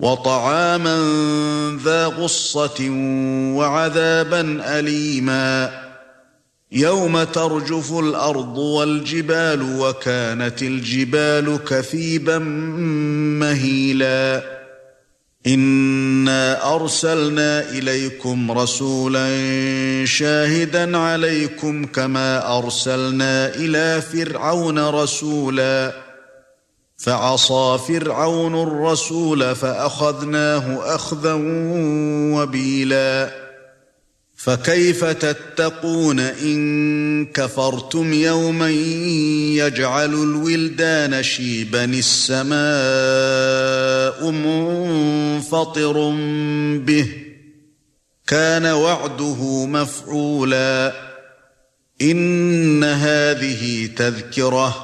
وطعاما ذا غصة وعذابا أليما. يوم ترجف الأرض والجبال وكانت الجبال كثيبا مهيلا. إنا أرسلنا إليكم رسولا شاهدا عليكم كما أرسلنا إلى فرعون رسولا. فعصى فرعون الرسول فأخذناه أخذا وبيلا. فكيف تتقون إن كفرتم يوما يجعل الولدان شيبا السماء منفطر به. كان وعده مفعولا. إن هذه تذكرة.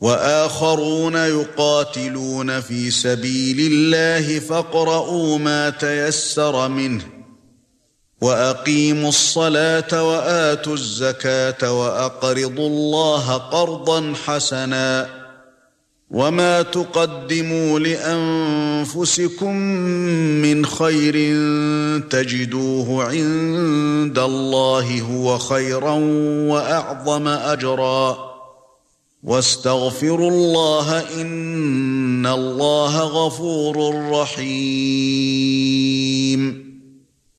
وآخرون يقاتلون في سبيل الله فاقرؤوا ما تيسر منه وأقيموا الصلاة وآتوا الزكاة وأقرضوا الله قرضا حسنا وما تقدموا لأنفسكم من خير تجدوه عند الله هو خيرا وأعظم أجرا واستغفروا الله إن الله غفور رحيم.